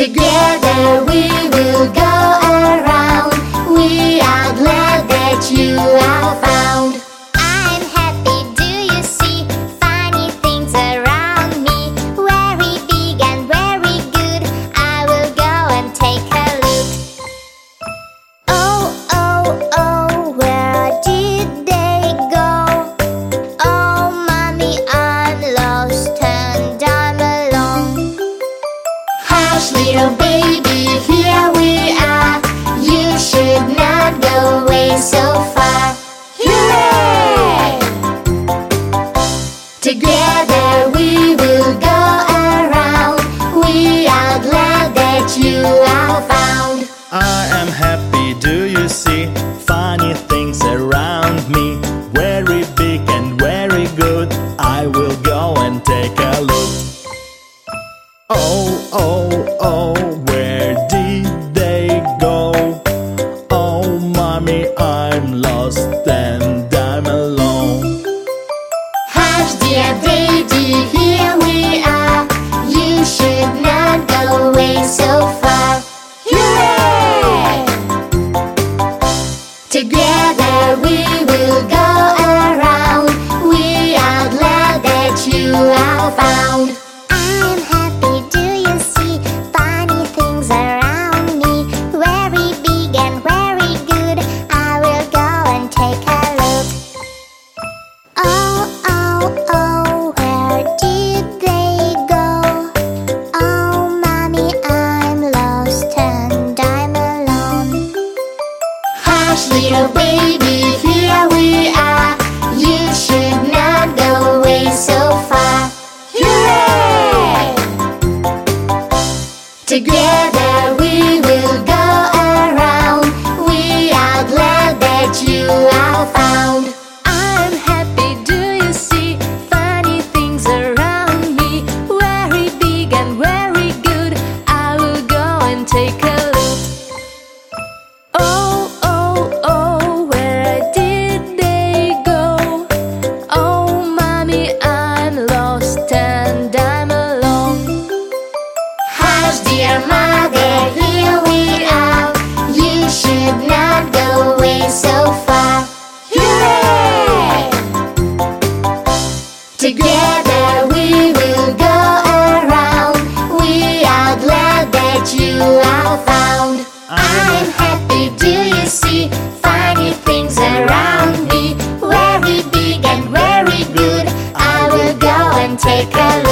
Together we will go Little baby, here we are. You should not go away so far. Hooray! Together we will go around. We are glad that you are found. I am happy, do you see? Funny things around me. Very big and very good. I will go. oh. little baby, here we are. You should not go away so far. Hooray! Together we will go around. We are glad that you are. dear mother, here we are. You should not go away so far. Together we will go around. We are glad that you are found. I'm happy, do you see? Funny things around me. Very big and very good. I will go and take a look.